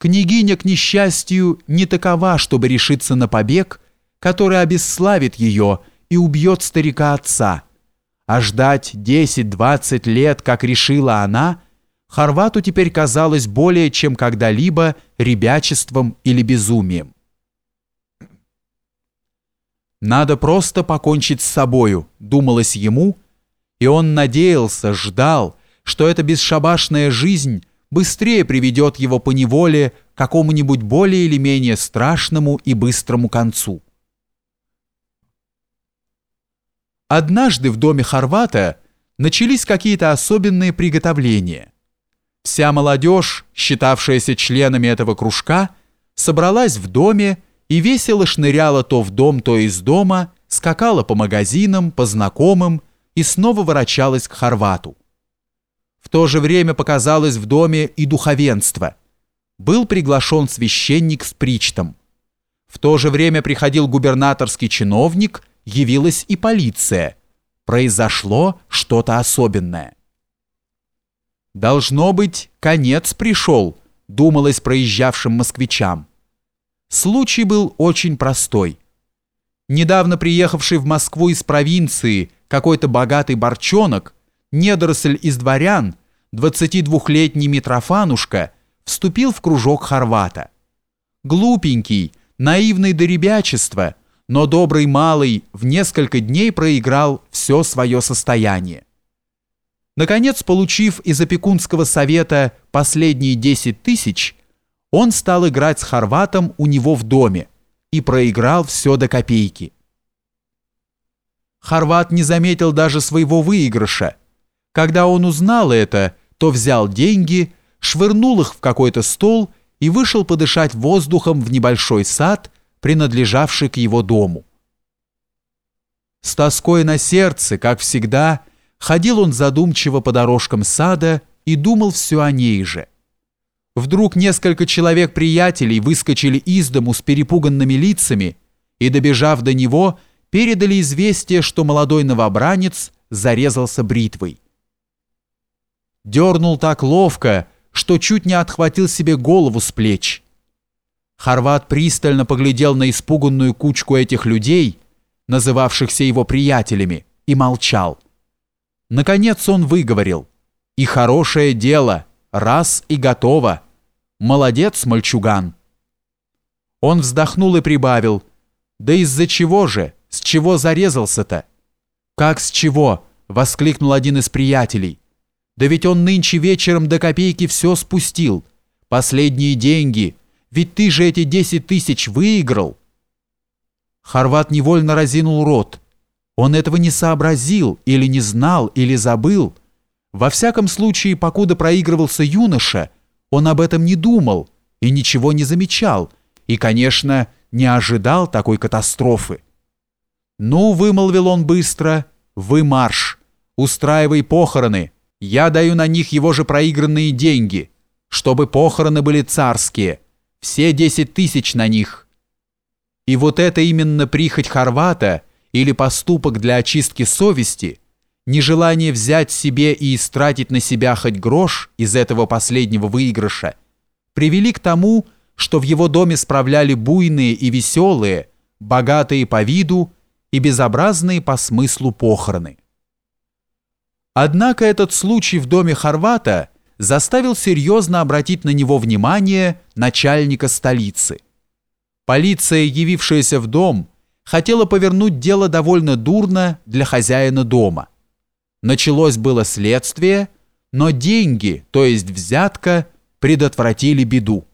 Княгиня, к несчастью, не такова, чтобы решиться на побег, который обесславит ее и убьет старика отца. А ждать 10-20 лет, как решила она, Хорвату теперь казалось более чем когда-либо ребячеством или безумием. «Надо просто покончить с собою», — думалось ему, и он надеялся, ждал, что эта бесшабашная жизнь быстрее приведет его по неволе к какому-нибудь более или менее страшному и быстрому концу. Однажды в доме Хорвата начались какие-то особенные приготовления. Вся молодежь, считавшаяся членами этого кружка, собралась в доме и весело шныряла то в дом, то из дома, скакала по магазинам, по знакомым и снова ворочалась к Хорвату. В то же время показалось в доме и духовенство. Был приглашен священник с причтом. В то же время приходил губернаторский чиновник, явилась и полиция. Произошло что-то особенное. «Должно быть, конец пришел», — думалось проезжавшим москвичам. Случай был очень простой. Недавно приехавший в Москву из провинции какой-то богатый борчонок — недоросль из дворян, 22-летний Митрофанушка, вступил в кружок Хорвата. Глупенький, наивный до ребячества, но добрый малый в несколько дней проиграл все свое состояние. Наконец, получив из опекунского совета последние 10 тысяч, он стал играть с хорватом у него в доме и проиграл все до копейки. Хорват не заметил даже своего выигрыша, когда он узнал это, то взял деньги, швырнул их в какой-то стол и вышел подышать воздухом в небольшой сад, принадлежавший к его дому. С тоской на сердце, как всегда, ходил он задумчиво по дорожкам сада и думал все о ней же. Вдруг несколько человек-приятелей выскочили из дому с перепуганными лицами и, добежав до него, передали известие, что молодой новобранец зарезался бритвой дернул так ловко, что чуть не отхватил себе голову с плеч. Хорват пристально поглядел на испуганную кучку этих людей, называвшихся его приятелями, и молчал. Наконец он выговорил. «И хорошее дело, раз и готово. Молодец, мальчуган». Он вздохнул и прибавил. «Да из-за чего же? С чего зарезался-то?» «Как с чего?» — воскликнул один из приятелей. Да ведь он нынче вечером до копейки все спустил. Последние деньги. Ведь ты же эти десять тысяч выиграл. Хорват невольно разинул рот. Он этого не сообразил, или не знал, или забыл. Во всяком случае, покуда проигрывался юноша, он об этом не думал и ничего не замечал, и, конечно, не ожидал такой катастрофы. «Ну», — вымолвил он быстро, — «вы марш, устраивай похороны». Я даю на них его же проигранные деньги, чтобы похороны были царские, все десять тысяч на них. И вот это именно прихоть Хорвата или поступок для очистки совести, нежелание взять себе и истратить на себя хоть грош из этого последнего выигрыша, привели к тому, что в его доме справляли буйные и веселые, богатые по виду и безобразные по смыслу похороны. Однако этот случай в доме Хорвата заставил серьезно обратить на него внимание начальника столицы. Полиция, явившаяся в дом, хотела повернуть дело довольно дурно для хозяина дома. Началось было следствие, но деньги, то есть взятка, предотвратили беду.